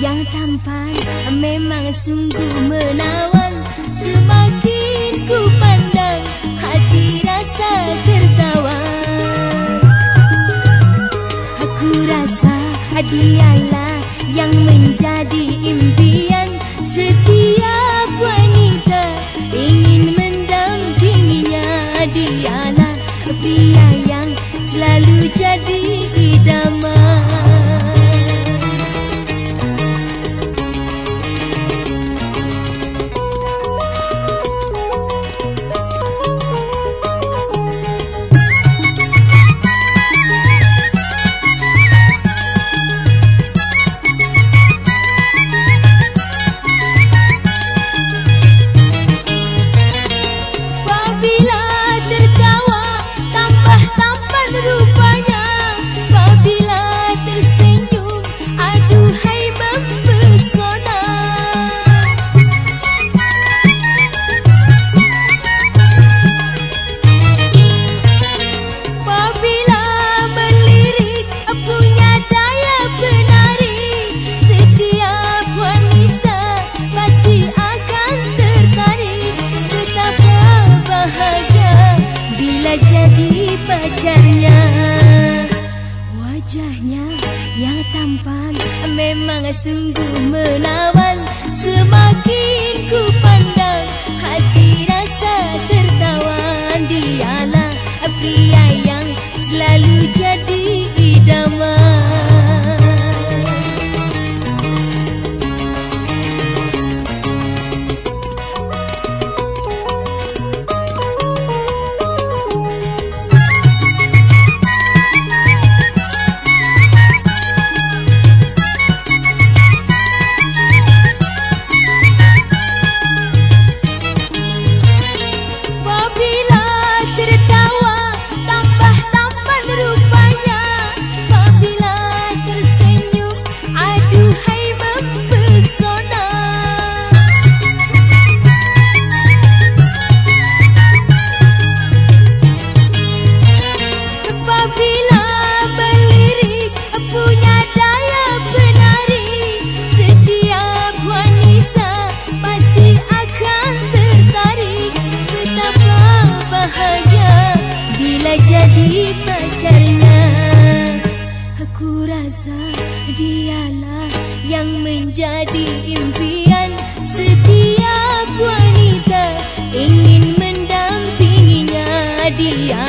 yang tampan memang sungguh menawan. Semakin ku pandang hati rasa tertawa. Aku rasa dia yang menjadi impian. Setiap wajahnya yang tampan. Memang sungguh menawan. Semakin ku pandang hati rasa tertawan. Dialah pria yang selalu Rasa dialah yang menjadi impian. Setiap wanita ingin mendampinginya Dialah